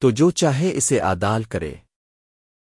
تو جو چاہے اسے آدال کرے۔